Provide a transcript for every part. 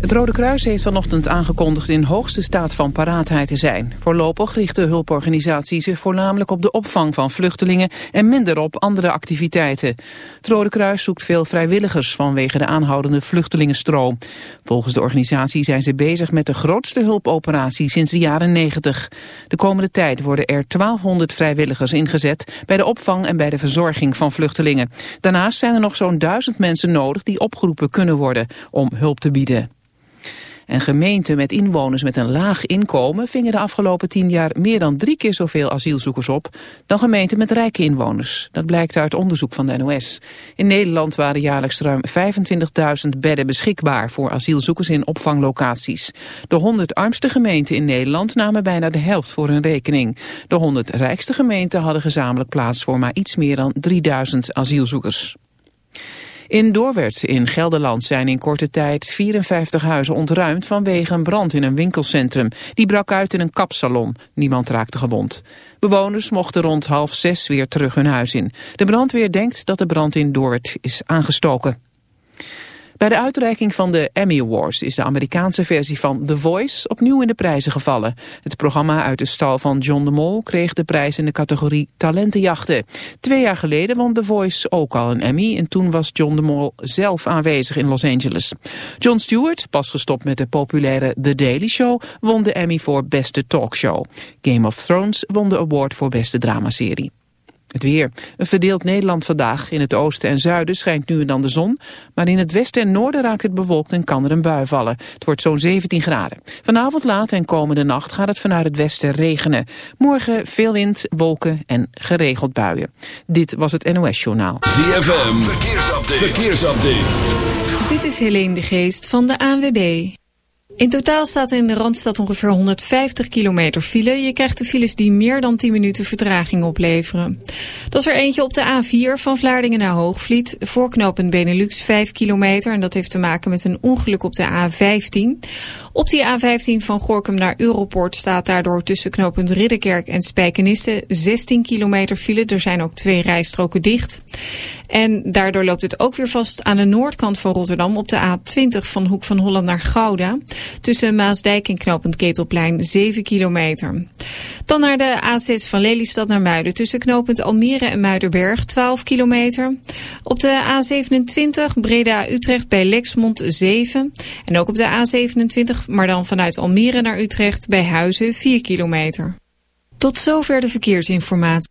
Het Rode Kruis heeft vanochtend aangekondigd in hoogste staat van paraatheid te zijn. Voorlopig richt de hulporganisatie zich voornamelijk op de opvang van vluchtelingen en minder op andere activiteiten. Het Rode Kruis zoekt veel vrijwilligers vanwege de aanhoudende vluchtelingenstroom. Volgens de organisatie zijn ze bezig met de grootste hulpoperatie sinds de jaren 90. De komende tijd worden er 1200 vrijwilligers ingezet bij de opvang en bij de verzorging van vluchtelingen. Daarnaast zijn er nog zo'n duizend mensen nodig die opgeroepen kunnen worden om hulp te bieden. En gemeenten met inwoners met een laag inkomen vingen de afgelopen tien jaar meer dan drie keer zoveel asielzoekers op dan gemeenten met rijke inwoners. Dat blijkt uit onderzoek van de NOS. In Nederland waren jaarlijks ruim 25.000 bedden beschikbaar voor asielzoekers in opvanglocaties. De 100 armste gemeenten in Nederland namen bijna de helft voor hun rekening. De 100 rijkste gemeenten hadden gezamenlijk plaats voor maar iets meer dan 3000 asielzoekers. In Doorwerth in Gelderland zijn in korte tijd 54 huizen ontruimd vanwege een brand in een winkelcentrum. Die brak uit in een kapsalon. Niemand raakte gewond. Bewoners mochten rond half zes weer terug hun huis in. De brandweer denkt dat de brand in Doorwerth is aangestoken. Bij de uitreiking van de Emmy Awards is de Amerikaanse versie van The Voice opnieuw in de prijzen gevallen. Het programma uit de stal van John de Mol kreeg de prijs in de categorie talentenjachten. Twee jaar geleden won The Voice ook al een Emmy en toen was John de Mol zelf aanwezig in Los Angeles. Jon Stewart, pas gestopt met de populaire The Daily Show, won de Emmy voor beste talkshow. Game of Thrones won de award voor beste dramaserie. Het weer. Een verdeeld Nederland vandaag. In het oosten en zuiden schijnt nu en dan de zon. Maar in het westen en noorden raakt het bewolkt en kan er een bui vallen. Het wordt zo'n 17 graden. Vanavond laat en komende nacht gaat het vanuit het westen regenen. Morgen veel wind, wolken en geregeld buien. Dit was het NOS Journaal. ZFM. Verkeersupdate. Verkeersupdate. Dit is Helene de Geest van de ANWB. In totaal staat in de Randstad ongeveer 150 kilometer file. Je krijgt de files die meer dan 10 minuten vertraging opleveren. Dat is er eentje op de A4 van Vlaardingen naar Hoogvliet. Voorknopend Benelux 5 kilometer. En dat heeft te maken met een ongeluk op de A15. Op die A15 van Gorkum naar Europort staat daardoor tussen knooppunt Ridderkerk en Spijkenisse 16 kilometer file. Er zijn ook twee rijstroken dicht. En daardoor loopt het ook weer vast aan de noordkant van Rotterdam op de A20 van Hoek van Holland naar Gouda. Tussen Maasdijk en knooppunt Ketelplein 7 kilometer. Dan naar de A6 van Lelystad naar Muiden. Tussen knooppunt Almere en Muiderberg 12 kilometer. Op de A27 Breda-Utrecht bij Lexmond 7. En ook op de A27, maar dan vanuit Almere naar Utrecht bij Huizen 4 kilometer. Tot zover de verkeersinformatie.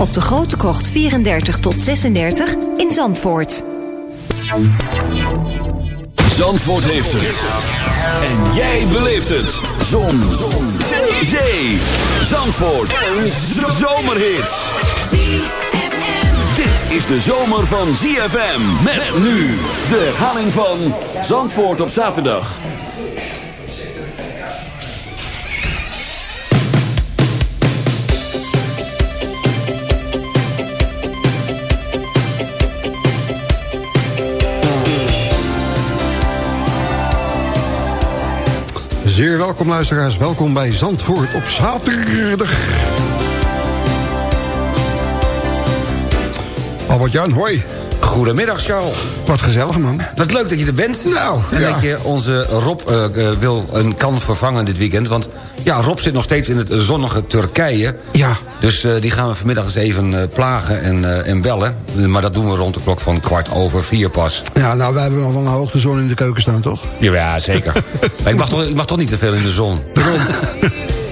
op de Grote Krocht 34 tot 36 in Zandvoort. Zandvoort heeft het. En jij beleeft het. Zon. Zon. Zee. Zee. Zandvoort. Een zomerhit. Dit is de zomer van ZFM. Met nu de herhaling van Zandvoort op zaterdag. Zeer welkom luisteraars, welkom bij Zandvoort op zaterdag. Albert-Jan, hoi. Goedemiddag, Charles. Wat gezellig, man. Wat leuk dat je er bent. Nou, En ja. dat je onze Rob eh, eh, wil en kan vervangen dit weekend. Want ja, Rob zit nog steeds in het zonnige Turkije. Ja. Dus eh, die gaan we vanmiddag eens even plagen en, en bellen. Maar dat doen we rond de klok van kwart over vier pas. Ja, nou, wij hebben nog wel een hoogtezon in de keuken staan, toch? Ja, ja zeker. maar ik mag, toch, ik mag toch niet te veel in de zon.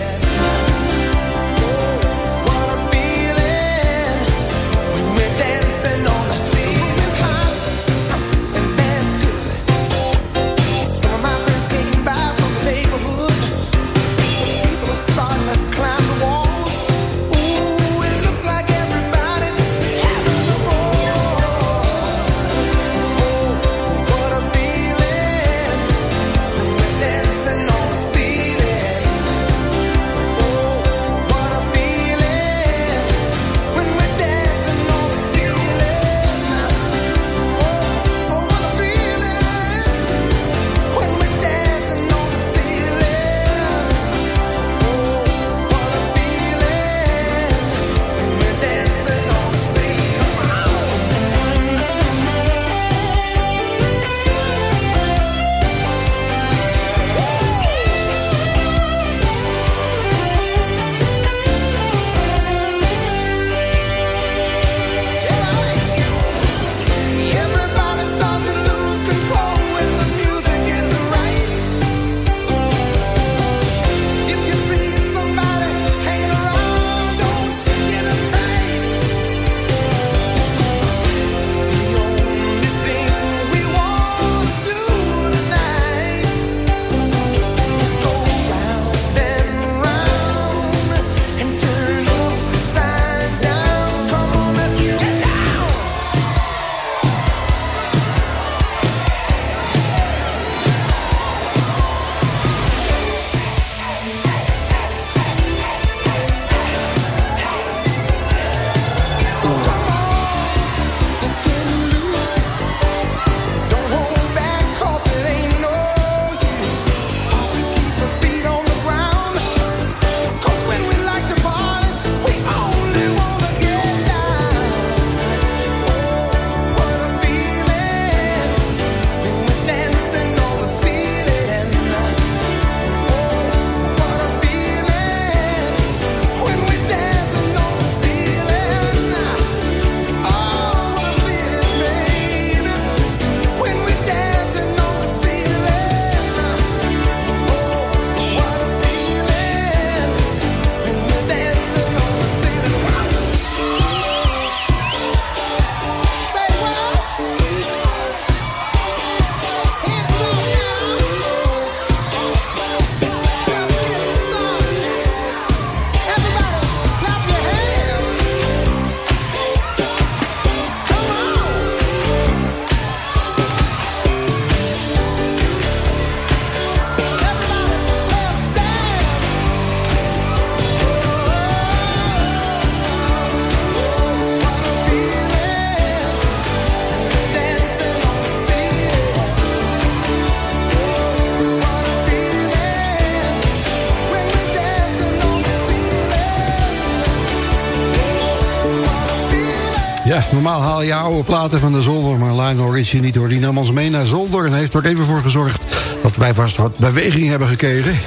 normaal haal je oude platen van de zolder, maar Lionel Richie niet hoor. Die nam ons mee naar zolder en heeft er even voor gezorgd dat wij vast wat beweging hebben gekregen.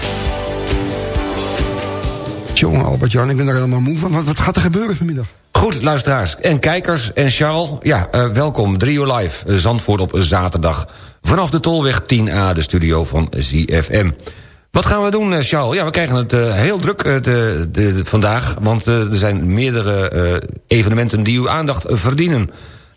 Jongen, Albert-Jan, ik ben er helemaal moe van. Wat, wat gaat er gebeuren vanmiddag? Goed, luisteraars en kijkers en Charles. Ja, eh, welkom. 3 uur live. eh, Zandvoort op zaterdag. Vanaf de Tolweg 10A, de studio van ZFM. Wat gaan we doen, eh, Charles? Ja, we krijgen het eh, heel druk eh, de, de, vandaag... want er zijn meerdere evenementen die uw aandacht verdienen.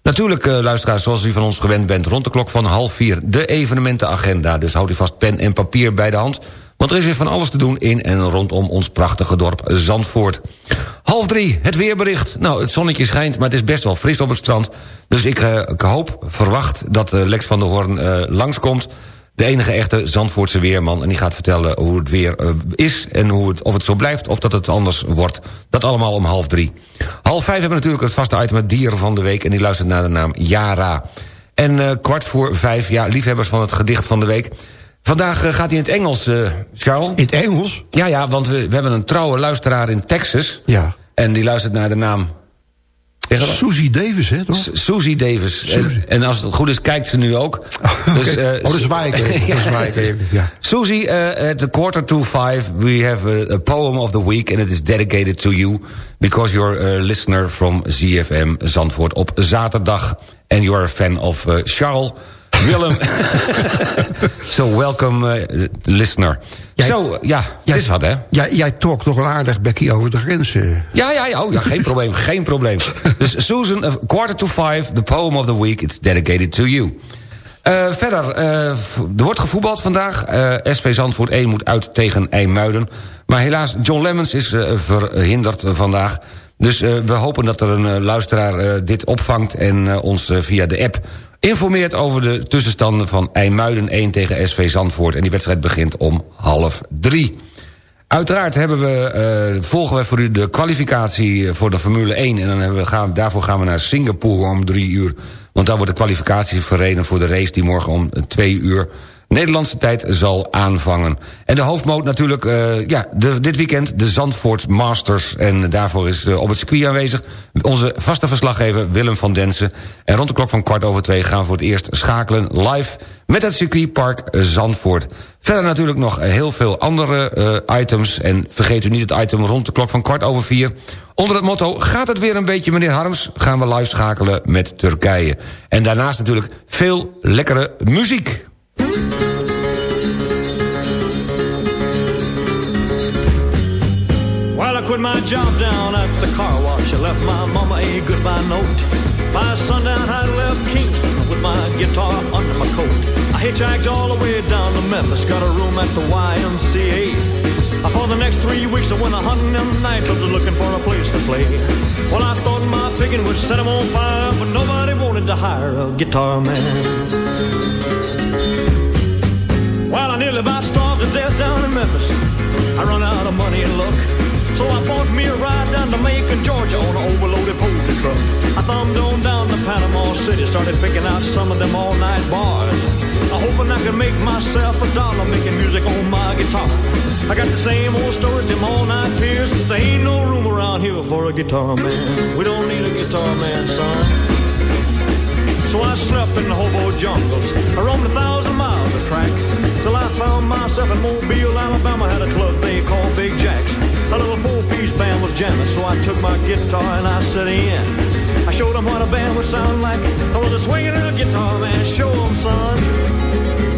Natuurlijk, luisteraars, zoals u van ons gewend bent... rond de klok van half vier de evenementenagenda. Dus houd u vast pen en papier bij de hand... want er is weer van alles te doen in en rondom ons prachtige dorp Zandvoort. Half drie, het weerbericht. Nou, het zonnetje schijnt, maar het is best wel fris op het strand. Dus ik, ik hoop, verwacht dat Lex van der Hoorn langskomt... De enige echte Zandvoortse weerman. En die gaat vertellen hoe het weer eh, is. En hoe het, of het zo blijft of dat het anders wordt. Dat allemaal om half drie. Half vijf hebben we natuurlijk het vaste item het dieren van de week. En die luistert naar de naam Yara. En eh, kwart voor vijf, ja, liefhebbers van het gedicht van de week. Vandaag gaat hij in het Engels, Charles. In het Engels? Ja, ja, want we, we hebben een trouwe luisteraar in Texas. Ja. En die luistert naar de naam Susie Davis, hè, toch? Susie Davis. En, en, als het goed is, kijkt ze nu ook. Oh, dus, uh, oh, dat zwaai ik even. ja. zwaai ik even. Ja. Susie, uh, at the quarter to five, we have a, a, poem of the week... and it is dedicated to you, because you're a listener from ZFM Zandvoort op zaterdag. And you are a fan of uh, Charles... Willem. so welcome, uh, listener. Zo, ja, jij, is wat, hè? Jij, jij talkt toch een aardig Becky over de grenzen. Ja, ja, ja, oh, ja geen probleem, geen probleem. Dus Susan, a quarter to five, the poem of the week, it's dedicated to you. Uh, verder, uh, er wordt gevoetbald vandaag. Uh, SV Zandvoort 1 moet uit tegen IJmuiden. Maar helaas, John Lemmens is verhinderd vandaag. Dus we hopen dat er een luisteraar dit opvangt... en ons via de app informeert over de tussenstanden van IJmuiden 1 tegen SV Zandvoort. En die wedstrijd begint om half drie. Uiteraard hebben we, volgen we voor u de kwalificatie voor de Formule 1... en dan we, gaan, daarvoor gaan we naar Singapore om drie uur... want daar wordt de kwalificatie verreden voor de race... die morgen om twee uur Nederlandse tijd zal aanvangen. En de hoofdmoot natuurlijk, uh, ja, de, dit weekend de Zandvoort Masters. En daarvoor is uh, op het circuit aanwezig onze vaste verslaggever Willem van Densen. En rond de klok van kwart over twee gaan we voor het eerst schakelen live... met het circuitpark Zandvoort. Verder natuurlijk nog heel veel andere uh, items. En vergeet u niet het item rond de klok van kwart over vier... Onder het motto, gaat het weer een beetje meneer Harms... gaan we live schakelen met Turkije. En daarnaast natuurlijk veel lekkere muziek. Well, I quit my job down at the car wash. I left my mama a goodbye note. By sundown, I left Kingston with my guitar under my coat. I hitchhiked all the way down to Memphis, got a room at the YMCA. For the next three weeks, I went a hunting them nightclubs looking for a place to play. Well, I thought my picking would set them on fire, but nobody wanted to hire a guitar man. Well, I nearly about starved to death down in Memphis. I run out of money and luck. So I bought me a ride down to Macon, Georgia on an overloaded poultry truck. I thumbed on down to Panama City, started picking out some of them all-night bars. I hoping I could make myself a dollar making music on my guitar. I got the same old story, them all-night peers. There ain't no room around here for a guitar man. We don't need a guitar man, son. So I slept in the hobo jungles. I roamed a thousand miles of track. Found myself in Mobile, Alabama, had a club they called Big Jacks. A little four-piece band was jamming, so I took my guitar and I set in. I showed them what a band would sound like. I was a swinging little guitar man, show them, son.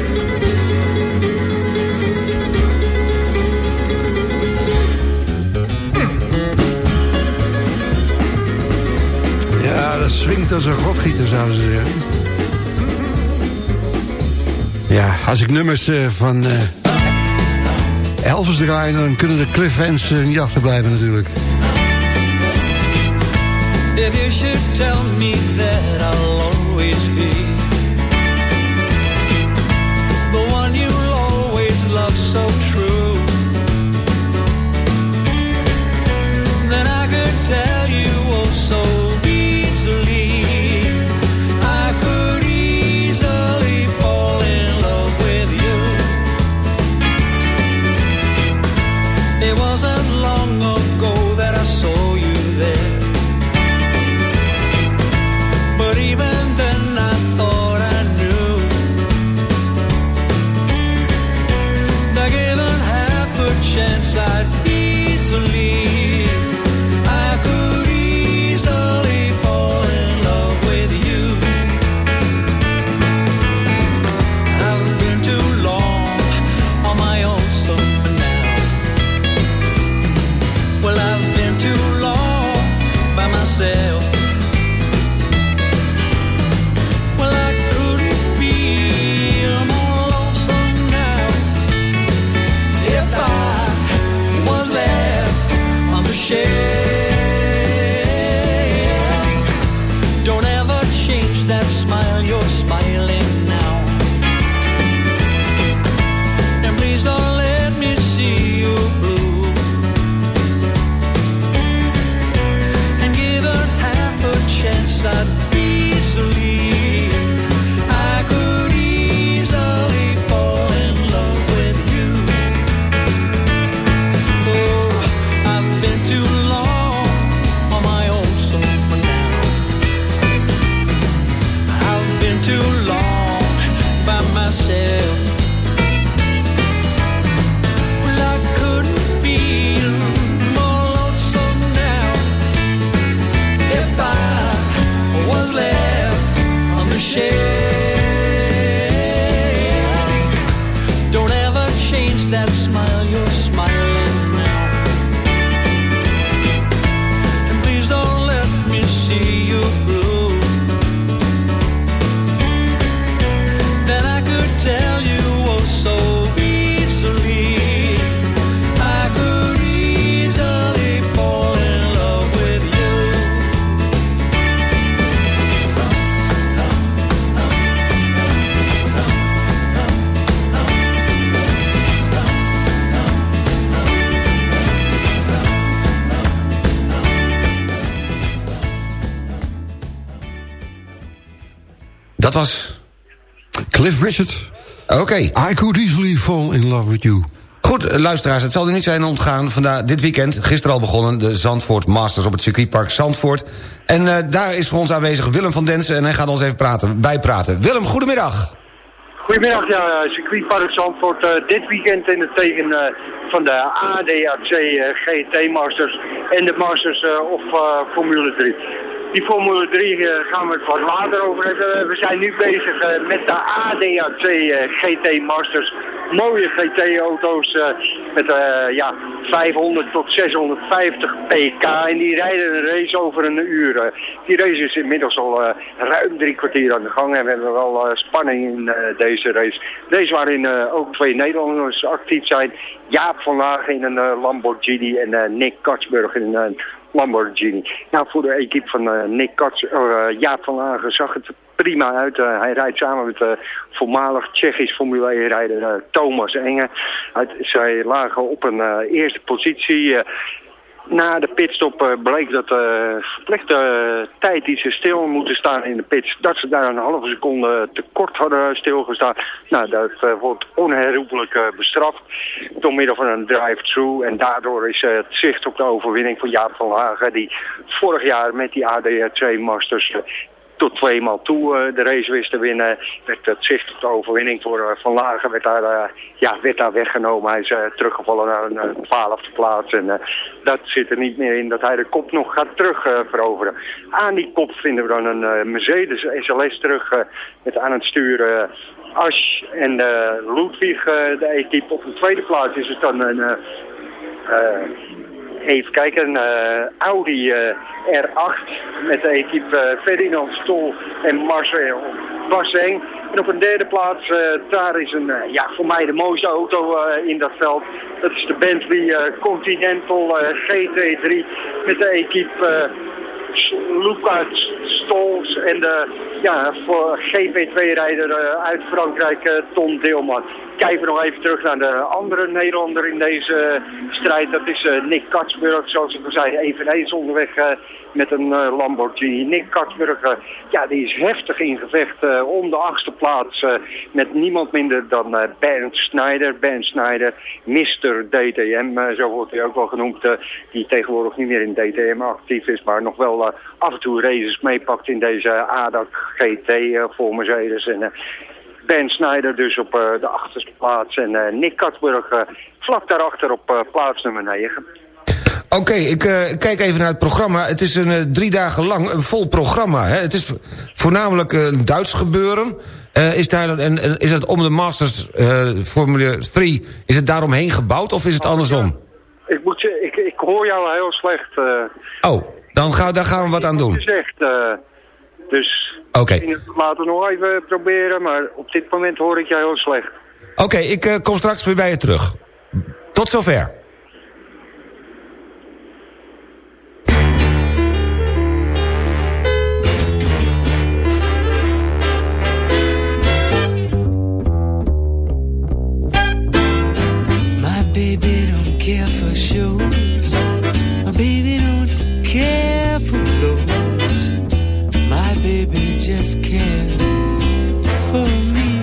Dat swingt als een godgieter, zouden ze zeggen. Ja, als ik nummers uh, van uh, Elvis draai... dan kunnen de Cliff uh, niet achterblijven natuurlijk. If you should tell me that I'll Dat was... Cliff Richard. Oké. I could easily fall in love with you. Goed, eh, luisteraars, het zal u niet zijn ontgaan. Vandaag, dit weekend, gisteren al begonnen, de Zandvoort Masters op het circuitpark Zandvoort. En eh, daar is voor ons aanwezig Willem van Densen en hij gaat ons even praten, bijpraten. Willem, goedemiddag. Goedemiddag, ja, circuitpark Zandvoort. eh, dit weekend in het teken eh, van de ADAC eh, GT Masters en de Masters eh, of eh, Formule 3. Die Formule 3 eh, gaan we het wat later over hebben. We zijn nu bezig eh, met de ADAC eh, GT Masters. Mooie GT-auto's eh, met eh, ja, 500 tot 650 pk. En die rijden een race over een uur. eh. die race is inmiddels al eh, ruim drie kwartier aan de gang. En we hebben wel eh, spanning in eh, deze race. Deze waarin eh, ook twee Nederlanders actief zijn. Jaap van Lagen in een eh, Lamborghini en eh, Nick Katsburg in een Lamborghini. Nou, voor de equipe van eh, Nick Kats, eh, Jaap van Lagen zag het prima uit. Eh, hij rijdt samen met uh, voormalig Tsjechisch Formule 1-rijder eh, Thomas Enge. Uit, zij lagen op een eh, eerste positie. Eh, na de pitstop eh, bleek dat de verplichte eh, tijd die ze stil moeten staan in de pits, dat ze daar een halve seconde te kort hadden stilgestaan. Nou, dat eh, wordt onherroepelijk eh, bestraft door middel van een drive-thru. En daardoor is eh, het zicht op de overwinning van Jaap van Hagen, die vorig jaar met die ADR2 Masters tot tweemaal toe eh, de race wist te winnen. Werd het zicht op de overwinning voor eh, Van Lagen werd daar, eh, ja, werd daar weggenomen. Hij is teruggevallen naar een twaalfde plaats. En dat zit er niet meer in dat hij de kop nog gaat terug veroveren. Aan die kop vinden we dan een Mercedes SLS terug met aan het sturen... Asch en eh, Ludwig, eh, de equipe. Op de tweede plaats is het dan een... Even kijken, eh, Audi eh, R8 met de equipe eh, Ferdinand Stol en Marcel Basseng. En op een derde plaats, daar is een, ja, voor mij de mooiste auto in dat veld. Dat is de Bentley Continental eh, GT3 met de equipe Lucas Stols en de ja, voor GP2-rijder uit Frankrijk, eh, Tom Deelman. Kijken we nog even terug naar de andere Nederlander in deze eh, strijd. Dat is eh, Nick Katsburg, zoals ik al zei, eveneens onderweg eh, met een eh, Lamborghini. Nick Katsburg, eh, ja, die is heftig in gevecht eh, om de achtste plaats met niemand minder dan Bernd Schneider. Bernd Schneider, Mr. DTM, zo wordt hij ook wel genoemd, die tegenwoordig niet meer in DTM actief is, maar nog wel af en toe races meepakt in deze ADAC GT voor Mercedes. En, Ben Snyder dus op de achterste plaats en Nick Katsburg eh, vlak daarachter op plaats nummer 9. Oké, ik eh, kijk even naar het programma. Het is een eh, drie dagen lang een vol programma. Hè? Het is vo- voornamelijk eh, een Duits gebeuren. Eh, is, daar, en, en is het om de Masters eh, Formule 3... is het daaromheen gebouwd of is het andersom? Ik, moet je, ik, ik hoor jou heel slecht. eh Oh, dan gaan, daar gaan we wat aan doen. gezegd. eh, dus Oké. dat we nog even proberen, maar op dit moment hoor ik jou heel slecht. Oké, ik eh, kom straks weer bij je terug. Tot zover. Baby don't care for shows. My baby don't care for clothes. My baby just cares for me.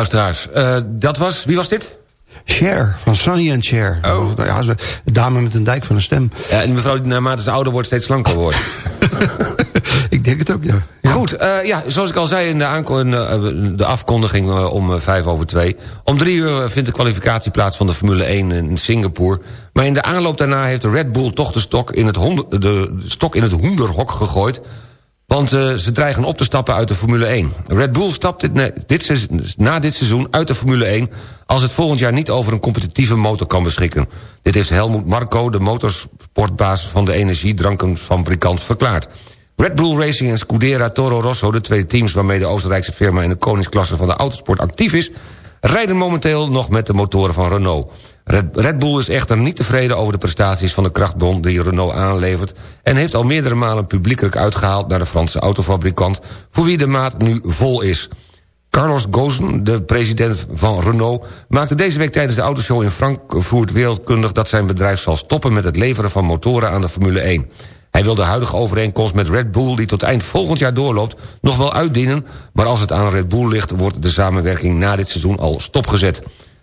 Luisteraars. eh, dat was... Wie was dit? Cher, van Sonny and Cher. Oh. Ja, ze, een dame met een dijk van een stem. Ja, en mevrouw die naarmate ze ouder wordt steeds slanker wordt. Ik denk het ook, ja. ja. Goed, eh, ja, zoals ik al zei in de, in, de afkondiging eh, om eh, vijf over twee. Om drie uur vindt de kwalificatie plaats van de Formule 1 in Singapore. Maar in de aanloop daarna heeft de Red Bull toch de stok in het, hond- de stok in het hoenderhok gegooid. Want eh, ze dreigen op te stappen uit de Formule 1. Red Bull stapt dit, ne- dit seizoen- na dit seizoen uit de Formule 1... als het volgend jaar niet over een competitieve motor kan beschikken. Dit heeft Helmoet Marco, de motorsportbaas van de energiedrankenfabrikant, verklaard. Red Bull Racing en Scudera Toro Rosso... de twee teams waarmee de Oostenrijkse firma in de koningsklasse van de autosport actief is... rijden momenteel nog met de motoren van Renault. Red, Bull is echter niet tevreden over de prestaties van de krachtbron die Renault aanlevert... en heeft al meerdere malen publiekelijk uitgehaald naar de Franse autofabrikant... voor wie de maat nu vol is. Carlos Ghosn, de president van Renault... maakte deze week tijdens de autoshow in Frankfurt wereldkundig... dat zijn bedrijf zal stoppen met het leveren van motoren aan de Formule 1. Hij wil de huidige overeenkomst met Red Bull... die tot eind volgend jaar doorloopt, nog wel uitdienen... maar als het aan Red Bull ligt, wordt de samenwerking na dit seizoen al stopgezet.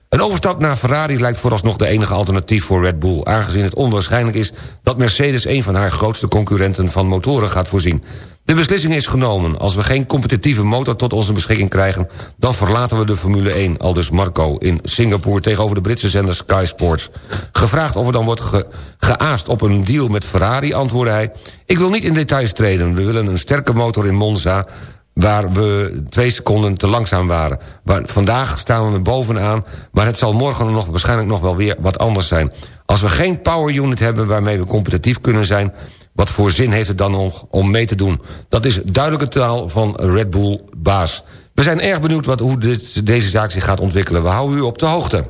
Een overstap naar Ferrari lijkt vooralsnog de enige alternatief voor Red Bull... aangezien het onwaarschijnlijk is dat Mercedes... een van haar grootste concurrenten van motoren gaat voorzien. De beslissing is genomen. Als we geen competitieve motor tot onze beschikking krijgen... dan verlaten we de Formule 1, aldus Marco, in Singapore... tegenover de Britse zender Sky Sports. Gevraagd of er dan wordt ge geaast op een deal met Ferrari, antwoordde hij... ik wil niet in details treden. We willen een sterke motor in Monza waar we twee seconden te langzaam waren. Waar, vandaag staan we bovenaan, maar het zal morgen nog, waarschijnlijk nog wel weer wat anders zijn. Als we geen power unit hebben waarmee we competitief kunnen zijn... wat voor zin heeft het dan nog om mee te doen? Dat is duidelijke taal van Red Bull baas. We zijn erg benieuwd wat, hoe dit, deze zaak zich gaat ontwikkelen. We houden u op de hoogte.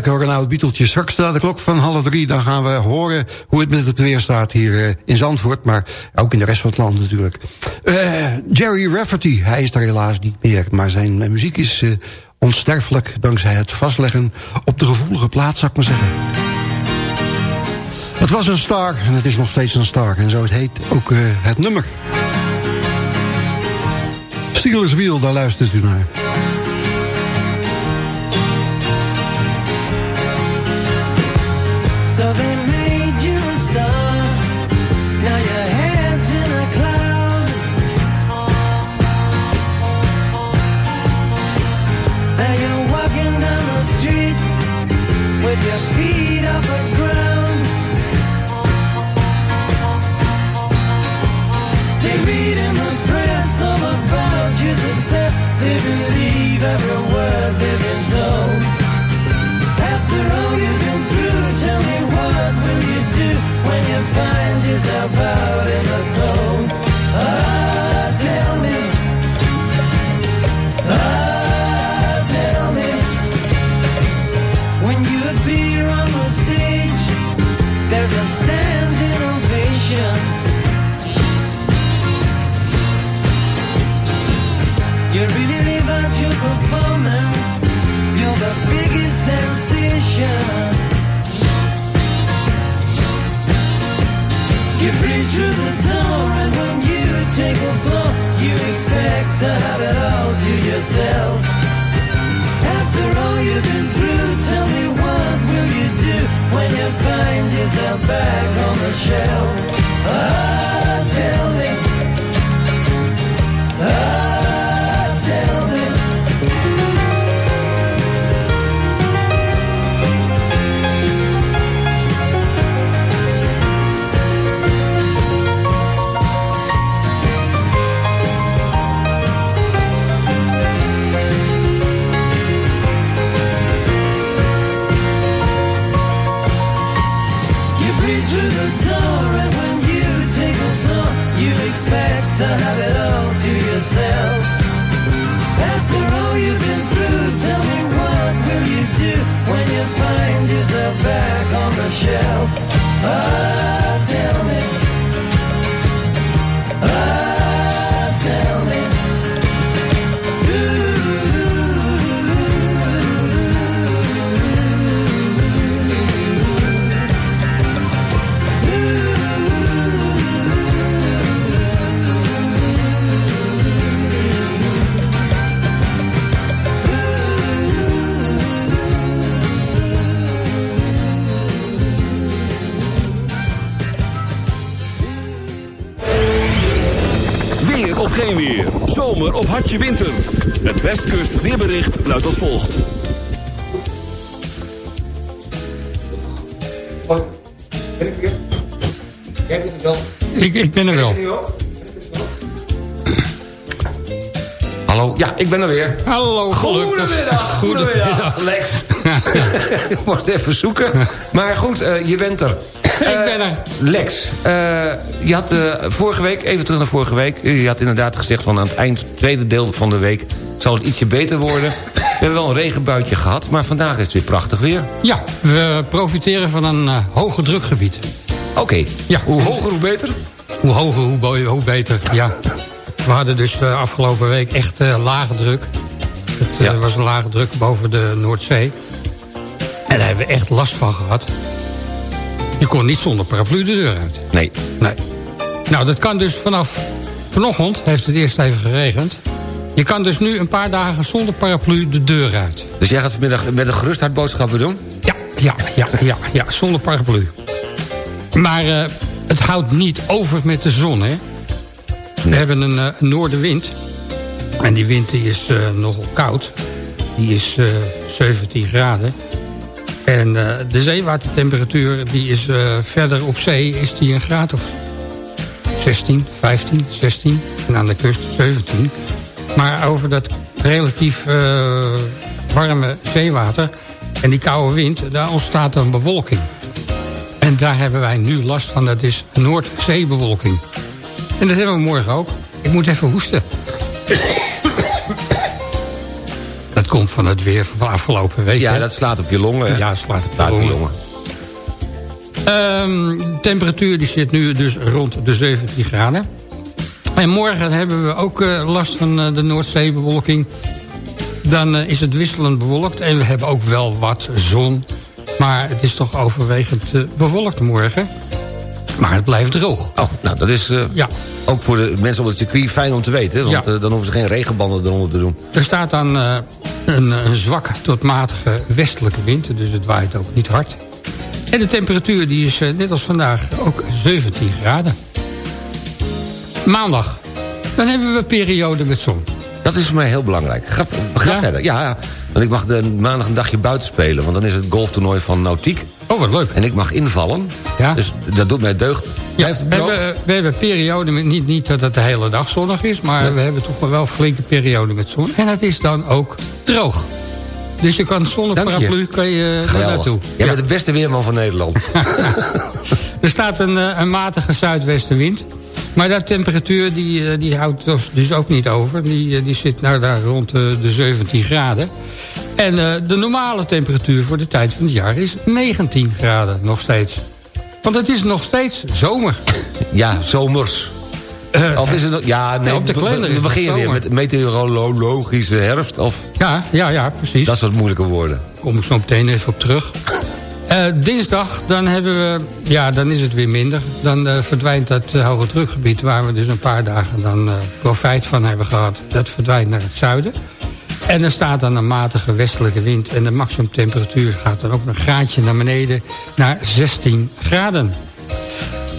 Lekker hoor, een oud Beateltje. Straks staat de klok van half drie. Dan gaan we horen hoe het met het weer staat hier eh, in Zandvoort. Maar ook in de rest van het land natuurlijk. Eh, Jerry Rafferty, hij is er helaas niet meer. Maar zijn muziek is eh, onsterfelijk dankzij het vastleggen op de gevoelige plaats, zou ik maar zeggen. Het was een star en het is nog steeds een star. En zo het heet ook het nummer. Steelers Wheel, daar luistert u naar. Yourself. After all you've been through, tell me what will you do when you find yourself back on the shelf? Ah, luidt als volgt. Ik, ik ben er wel. Hallo, ja, ik ben er weer. Hallo, gelukkig. Goedemiddag, goedemiddag, Lex. ik moest even zoeken. Maar goed, eh, je bent er. ik ben er. Lex, eh, je had eh, vorige week, even terug naar vorige week... je had inderdaad gezegd van aan het eind, tweede deel van de week... zal het ietsje beter worden. We hebben wel een regenbuitje gehad, maar vandaag is het weer prachtig weer. Ja, we profiteren van een uh, hoge drukgebied. Oké, okay. ja. hoe hoger hoe beter? Hoe hoger hoe, hoe beter, ja. We hadden dus uh, afgelopen week echt uh, lage druk. Het ja. was een lage druk boven de Noordzee. En daar hebben we echt last van gehad. Je kon niet zonder paraplu de deur uit. Nee. Nee. Nou, dat kan dus vanaf vanochtend, heeft het eerst even geregend. Je kan dus nu een paar dagen zonder paraplu de deur uit. Dus jij gaat vanmiddag met een gerust hart boodschappen doen? Ja, ja, ja, ja, ja zonder paraplu. Maar uh, het houdt niet over met de zon, hè. We hebben een, uh, een, noordenwind. En die wind die is uh, nogal koud. Die is 17 graden. En de zeewatertemperatuur die is verder op zee is die een graad of 16, 15, 16. En aan de kust 17. Maar over dat relatief uh, warme zeewater en die koude wind... daar ontstaat een bewolking. En daar hebben wij nu last van. Dat is Noordzeebewolking. En dat hebben we morgen ook. Ik moet even hoesten. dat komt van het weer van de afgelopen week. Ja, dat slaat op je longen. Hè? Ja, slaat op je slaat longen. Je longen. Um, de temperatuur die zit nu dus rond de 17 graden. En morgen hebben we ook uh, last van uh, de Noordzeebewolking. Dan uh, is het wisselend bewolkt. En we hebben ook wel wat zon. Maar het is toch overwegend bewolkt morgen. Maar het blijft droog. Oh, nou dat is ja. ook voor de mensen op het circuit fijn om te weten. Want ja. dan hoeven ze geen regenbanden eronder te doen. Er staat dan een, een zwakke tot matige westelijke wind. Dus het waait ook niet hard. En de temperatuur die is net als vandaag ook 17 graden. Maandag. Dan hebben we periode met zon. Dat is voor mij heel belangrijk. Ga, ga ja? verder. Ja, want ik mag de maandag een dagje buiten spelen. Want dan is het golftoernooi van Nautiek. Oh, wat leuk. En ik mag invallen. Ja. Dus dat doet mij deugd. Ja, we, hebben, we hebben periode, met, niet, niet dat het de hele dag zonnig is... maar ja. we hebben toch wel een flinke periode met zon. En het is dan ook droog. Dus je kan zonder Dank paraplu je. kan je daar naartoe. Jij bent de beste weerman van Nederland. er staat een, een matige zuidwestenwind. Maar de temperatuur die, die houdt dus ook niet over. Die, die zit nou daar rond de 17 graden. En de normale temperatuur voor de tijd van het jaar is 19 graden nog steeds. Want het is nog steeds zomer. Ja, zomers. Uh, of is het nog... Ja, nee, op de we beginnen weer met meteorologische herfst. Of, ja, ja, ja, precies. Dat is wat moeilijke woorden. Kom ik zo meteen even op terug. Uh, dinsdag, dan, hebben we, ja, dan is het weer minder. Dan uh, verdwijnt dat uh, hoge drukgebied... waar we dus een paar dagen dan profijt van hebben gehad. Dat verdwijnt naar het zuiden. En er staat dan een matige westelijke wind... en de maximumtemperatuur gaat dan ook een graadje naar beneden... naar 16 graden.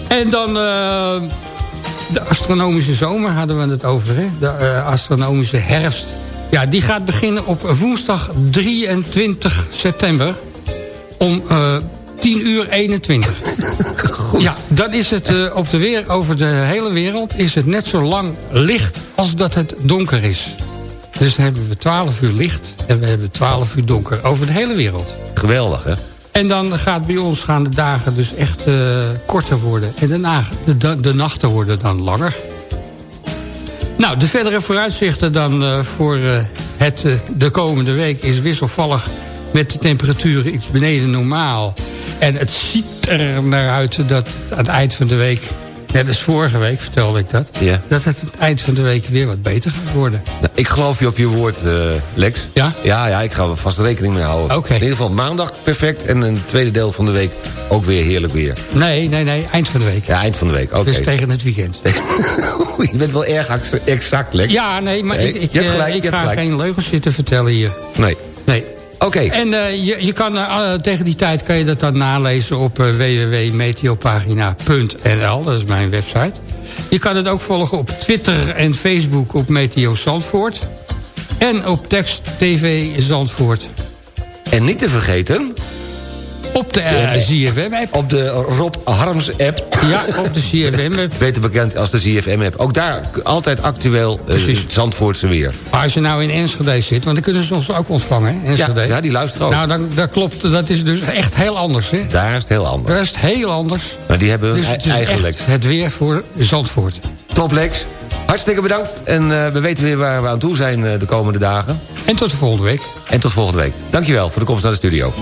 En dan de astronomische zomer hadden we het over. Hè? De astronomische herfst. Ja, die gaat beginnen op woensdag 23 september om uh, 10 uur 21. Goed. Ja, dan is het uh, op de weer, over de hele wereld... is het net zo lang licht als dat het donker is. Dus dan hebben we 12 uur licht en we hebben 12 uur donker over de hele wereld. Geweldig, hè? En dan gaat bij ons gaan de dagen dus echt uh, korter worden. En de, de, de, de, nachten worden dan langer. Nou, de verdere vooruitzichten dan uh, voor uh, het, de komende week is wisselvallig met de temperaturen iets beneden normaal. En het ziet er naar uit dat aan het eind van de week... net als vorige week vertelde ik dat... Ja. dat het het eind van de week weer wat beter gaat worden. Nou, ik geloof je op je woord, uh, Lex. Ja? Ja, ja, ik ga er vast rekening mee houden. Okay. In ieder geval maandag perfect en een tweede deel van de week ook weer heerlijk weer. Nee, nee, nee, eind van de week. Ja, eind van de week, oké. Okay. Dus tegen het weekend. je bent wel erg exact, Lex. Ja, nee, maar nee, ik, ik, gelijk, ik ga gelijk. geen leugens zitten vertellen hier. Nee. Nee. Oké. Okay. En uh, je, je kan uh, tegen die tijd kan je dat dan nalezen op uh, www.meteopagina.nl. Dat is mijn website. Je kan het ook volgen op Twitter en Facebook op Meteo Zandvoort. En op Tekst TV Zandvoort. En niet te vergeten... Op de uh, ZFM-app. Op de Rob Harms-app. Ja, op de ZFM-app. Beter bekend als de ZFM-app. Ook daar altijd actueel uh, het Zandvoortse weer. Maar als je nou in Enschede zit, want dan kunnen ze ons ook ontvangen, hè, Enschede. Ja, ja, die luisteren ook. Nou, dan, dat klopt, dat is dus echt heel anders, hè. Daar is het heel anders. Daar is het heel anders. Maar die hebben dus het is eigenlijk... het weer voor Zandvoort. Top, Lex. Hartstikke bedankt. En uh, we weten weer waar we aan toe zijn uh, de komende dagen. En tot de volgende week. En tot volgende week. Dankjewel voor de komst naar de studio.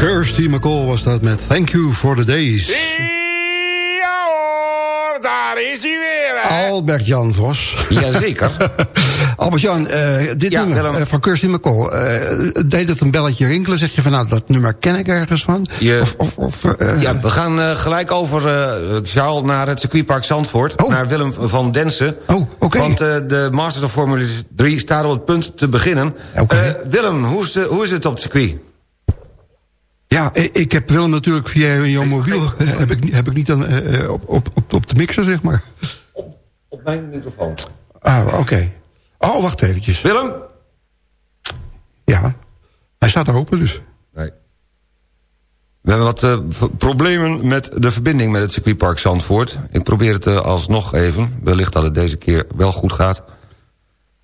Kirsty McCall was dat met Thank You for the Days. Ja hoor, daar is hij weer. hè. Albert-Jan Vos. Jazeker. Albert-Jan, eh, dit Ja, nummer Willem. eh, van Kirsty McCall... eh, deed het een belletje rinkelen? Zeg je van, nou, dat nummer ken ik ergens van? Je- Of, of, of, eh, Ja, we gaan gelijk over, eh Charles, naar het circuitpark Zandvoort. Oh. Naar Willem van Densen. Oh, oké. Want eh, de Masters of Formule 3 staat op het punt te beginnen. Eh, Willem, hoe is, de- hoe is het op het circuit? Ja, ik, ik heb Willem natuurlijk via jouw mobiel... eh, heb, ik, niet- heb ik niet aan, eh, eh, op, op, op, op de mixer, zeg maar. Op mijn microfoon. Ah, oké. Oh, wacht eventjes. Willem? Ja, hij staat er open dus. Nee. We hebben wat eh, problemen met de verbinding met het circuitpark Zandvoort. Ik probeer het eh, alsnog even. Wellicht dat het deze keer wel goed gaat.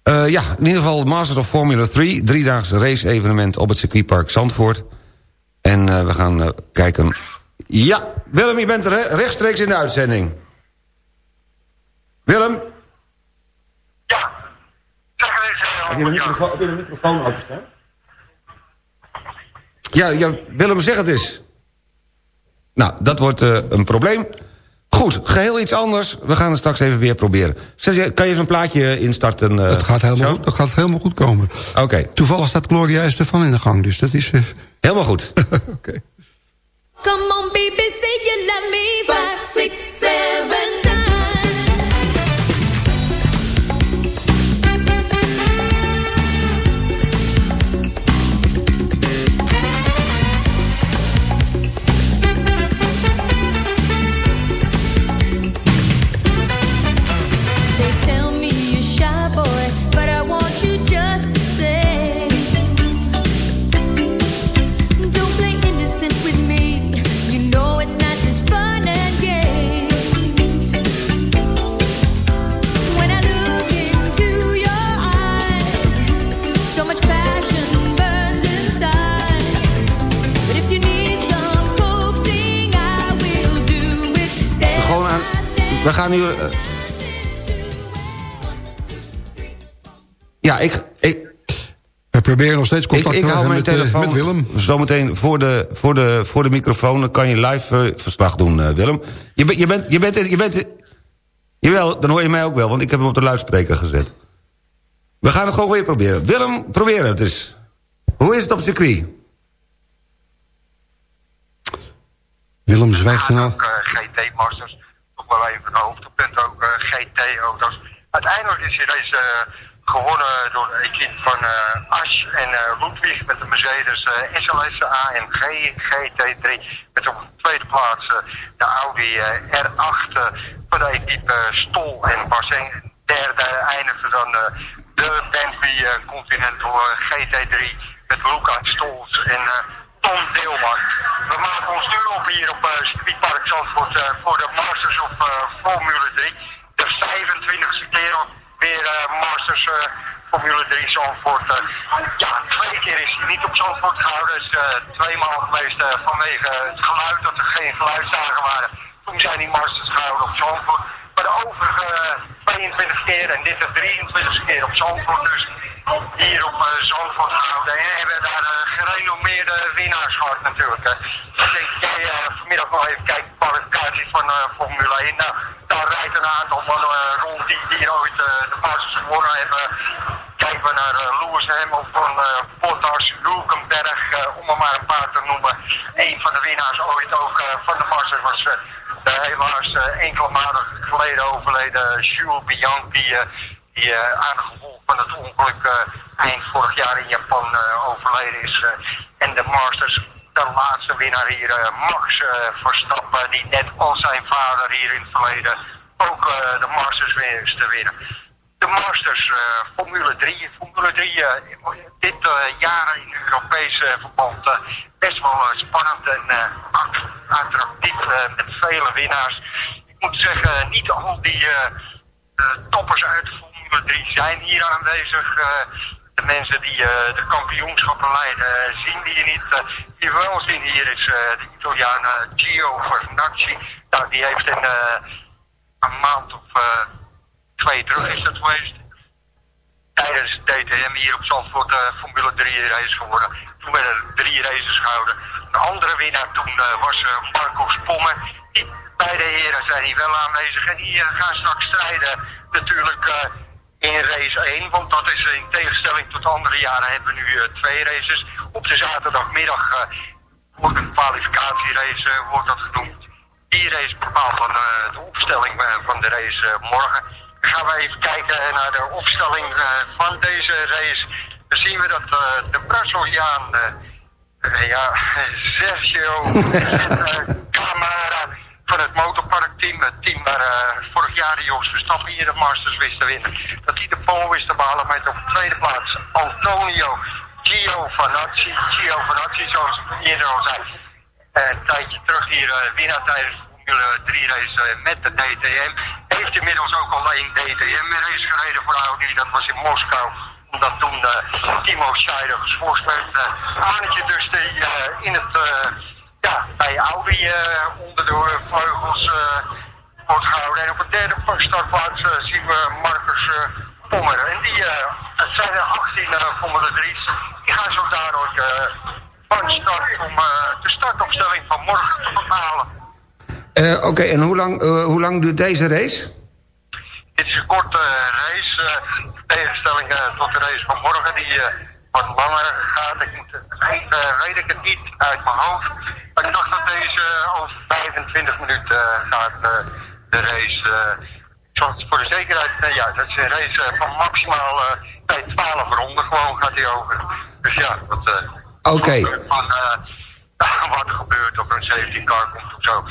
Eh, ja, in ieder geval Masters of Formula 3. Driedaagse race-evenement op het circuitpark Zandvoort. En eh, we gaan eh, kijken... Ja, Willem, je bent er hè? rechtstreeks in de uitzending. Willem? Ja. Zeg eens, Heb je de microfoon, heb je de microfoon openstaan? Ja, ja, Willem, zeg het eens. Nou, dat wordt eh, een probleem. Goed, geheel iets anders. We gaan het straks even weer proberen. Zes- Kan je even een plaatje instarten? eh, Dat gaat helemaal, zo? dat gaat helemaal goed komen. Oké, Toevallig staat Gloria Estefan in de gang, dus dat is... eh, helemaal goed. Oké. Come on, baby, say you love me five, six, seven gaan nu... eh, ja, ik, ik, We proberen nog steeds contact ik te hou leggen mijn met, eh, telefoon met Willem. zometeen voor de, voor, de, voor de microfoon. Dan kan je live eh, verslag doen, eh, Willem. Je, bent je, bent, je, bent, je bent... Jawel, dan hoor je mij ook wel, want ik heb hem op de luidspreker gezet. We gaan het gewoon weer proberen. Willem, probeer het eens. Hoe is het op het circuit? Willem zwijgt er nou. ook eh, Toch wel even een hoogtepunt ook eh, GT-auto's. Uiteindelijk is die race eh, gewonnen door de equipe van eh Asch en Ludwig met de Mercedes SLS AMG GT3. Met op de tweede plaats de Audi eh, R8 eh, van de equipe Stol en Barseng. Derde eindigde dan de Bentley Continental eh, GT3 met Luca Stols en Deelman. We maken ons nu op hier op eh circuitpark Zandvoort eh, voor de Masters of eh, Formule 3. De 25e keer weer Masters Formule 3 Zandvoort. ja, twee keer is hij niet op Zandvoort gehouden. Dus eh, twee maal geweest vanwege het geluid, dat er geen geluidsdagen waren. Toen zijn die Masters gehouden op Zandvoort. Maar de overige eh, 22 keer en dit de 23 keer op Zandvoort dus hier op eh, Zandvoort gehouden. En hebben daar eh, gerenommeerde winnaars gehad natuurlijk. hè. Als ik jij eh, vanmiddag nog even kijkt, kwalificatie van Formule 1. Nou, daar rijdt een aantal mannen rond die hier ooit de Masters gewonnen hebben. Kijken we naar Lewis Hamilton, eh Bottas, Hulkenberg, om er maar een paar te noemen. Een van de winnaars ooit ook van de Masters was helaas enkele maanden geleden overleden Jules Bianchi. Die eh, aan de gevolg van het ongeluk eh, eind vorig jaar in Japan eh, overleden is. en de Masters, de laatste winnaar hier, Max Verstappen, die net als zijn vader hier in het verleden ook de Masters is te winnen. De Masters, Formule 3. Formule 3, eh, dit jaar in Europese verband best wel spannend en att- attractief met vele winnaars. Ik moet zeggen, niet al die toppers uit Formule 3 zijn hier aanwezig. Eh, de mensen die eh, de kampioenschappen leiden, eh, zien die hier niet. Die we wel zien hier is de Italiaan Gio Vernacci. Nou, die heeft eh, een maand of twee terug is dat geweest. Tijdens DTM hier op Zandvoort Formule 3 race geworden. Toen werden er drie races gehouden. De andere winnaar toen was Marco Spommer. Die, beide heren zijn hier wel aanwezig en die gaan straks strijden natuurlijk in race 1. Want dat is in tegenstelling tot andere jaren hebben we nu eh, twee races. Op de zaterdagmiddag eh, wordt een kwalificatierace eh, wordt dat genoemd. Die race bepaalt dan de opstelling van de race morgen. Dan gaan we even kijken naar de opstelling van deze race. Dan zien we dat de Braziliaan, ja, Sergio en, Camara van het motorparkteam, het team waar eh, vorig jaar de Jos Verstappen hier de Masters wist te winnen, dat hij de pole wist te behalen met op de tweede plaats Antonio Giovinazzi. Giovinazzi, zoals ik eerder al zei. Eh, een tijdje terug hier eh, winnaar tijdens de Formule 3 race met de DTM. Heeft inmiddels ook al een DTM race gereden voor Audi. Dat was in Moskou. Omdat toen Timo Scheider geschorst werd. Mannetje dus die in het, ja, bij Audi eh, onder de vleugels eh, wordt gehouden. En op het derde startplaats eh, zien we Marcus Pommer. En die, het zijn er 18 uh, Formule 3's. Die gaan zo dadelijk van start om de startopstelling van morgen te bepalen. Oké, en hoe lang, hoe lang duurt deze race? Dit is een korte race, in tegenstelling tot de race van morgen, die wat langer gaat. Ik moet, uh, weet ik het niet uit mijn hoofd. Maar ik dacht dat deze eh, over 25 minuten eh, gaat, eh, de race. eh. het voor de zekerheid, eh, ja, dat is een race eh, van maximaal eh, bij 12 ronden gewoon gaat die over. Dus ja, dat... eh, Oké. Van, eh, wat er gebeurt of een safety car komt of zo.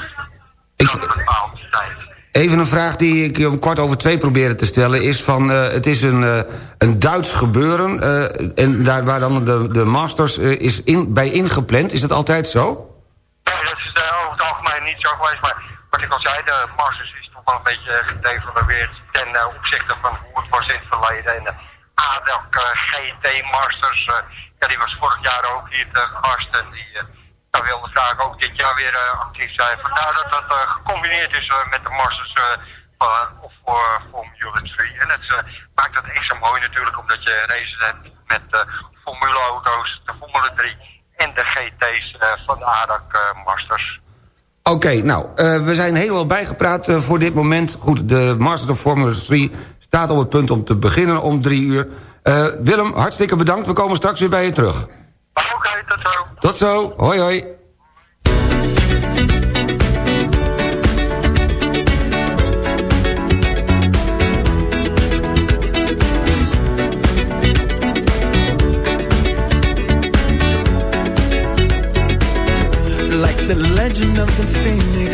Ik- Dat bepaalt de tijd. Even een vraag die ik om kwart over twee probeerde te stellen... is van, eh, het is een, eh, een Duits gebeuren... eh, en daar waar dan de, de Masters is in, bij ingepland. Is dat altijd zo? Nee, dat is over het algemeen niet zo geweest. Maar wat ik al zei, de Masters is toch wel een beetje gedevalueerd ten opzichte van hoe het was in het verleden. En de ADAC GT Masters, ja, die was vorig jaar ook hier te gast. En die nou, wilde graag ook dit jaar weer eh, actief zijn. Vandaar dat dat eh, gecombineerd is eh, met de Masters van- of voor Formule 3. En het maakt het extra mooi natuurlijk, omdat je races hebt met eh formuleauto's, de Formule 3 en de GT's van de ADAC Masters. Oké, nou, we zijn helemaal bijgepraat voor dit moment. Goed, de Masters of Formula 3 staat op het punt om te beginnen om drie uur. Willem, hartstikke bedankt. We komen straks weer bij je terug. Oké, tot zo. Hoi, hoi. like the legend of the phoenix.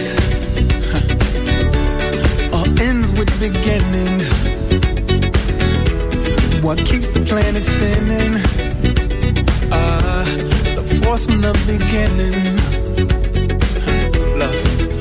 All ends with beginnings. What keeps the planet spinning? The force from the beginning. Love.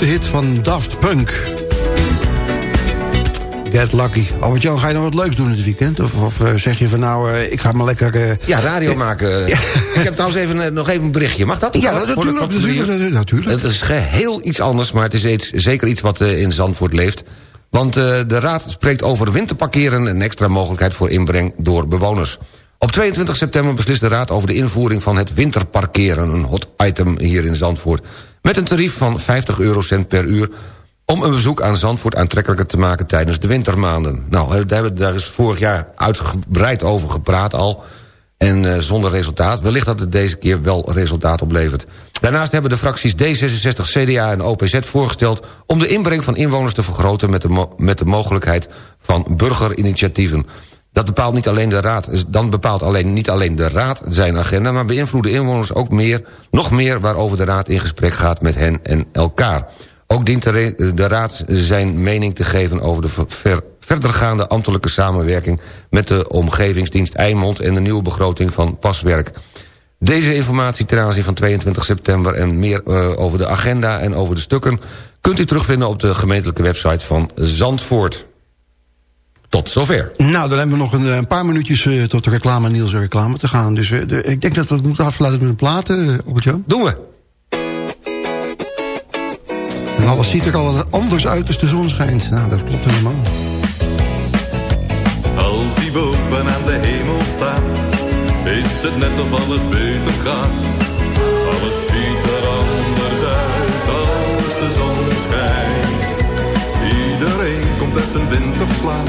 grote hit van Daft Punk. Get Lucky. Albert-Jan, ga je nog wat leuks doen dit weekend? Of, of eh, zeg je van nou, eh, ik ga maar lekker... eh, Ja, radio maken. Ik heb trouwens even, nog even een berichtje. Mag dat? Ja, de natuurlijk, natuurlijk, natuurlijk. Het is geheel iets anders, maar het is iets, zeker iets wat in Zandvoort leeft. Want de Raad spreekt over winterparkeren... en extra mogelijkheid voor inbreng door bewoners. Op 22 september beslist de Raad over de invoering van het winterparkeren... een hot item hier in Zandvoort. Met een tarief van 50 eurocent per uur om een bezoek aan Zandvoort aantrekkelijker te maken tijdens de wintermaanden. Nou, daar, daar is vorig jaar uitgebreid over gepraat al. En eh, zonder resultaat. Wellicht dat het deze keer wel resultaat oplevert. Daarnaast hebben de fracties D66, CDA en OPZ voorgesteld... om de inbreng van inwoners te vergroten... met de, met de mogelijkheid van burgerinitiatieven. Dat bepaalt niet alleen de raad, dan bepaalt alleen, niet alleen de raad zijn agenda... maar beïnvloeden inwoners ook meer, nog meer waarover de raad in gesprek gaat met hen en elkaar. Ook dient de, raad zijn mening te geven over de ver- ver- verdergaande ambtelijke samenwerking... met de omgevingsdienst Eimond en de nieuwe begroting van Paswerk. Deze informatie ten aanzien van 22 september en meer eh, over de agenda en over de stukken... kunt u terugvinden op de gemeentelijke website van Zandvoort. Tot zover. Nou, dan hebben we nog een, een paar minuutjes eh, tot de reclame, Niels reclame te gaan. Dus eh, de- ik denk dat we het moeten afsluiten met een plaat, uh, Albert-Jan. Doen we. En alles ziet er al anders uit als de zon schijnt. Nou, dat klopt helemaal. Als hij boven aan de hemel staat, is het net of alles beter gaat. Alles ziet er anders uit als de zon schijnt. Iedereen komt uit zijn winterslaap,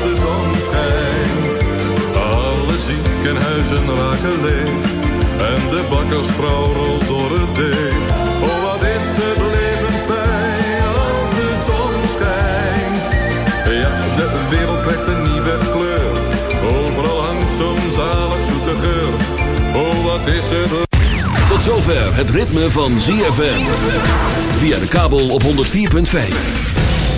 schijnt. Alle ziekenhuizen raken leeg en de bakkersvrouw rolt door het deeg. Oh, wat is het leven fijn als de zon schijnt. Ja, de wereld krijgt een nieuwe kleur. Overal hangt zo'n zalig zoete geur. Oh, wat is het... Tot zover het ritme van ZFM. Via de kabel op 104.5.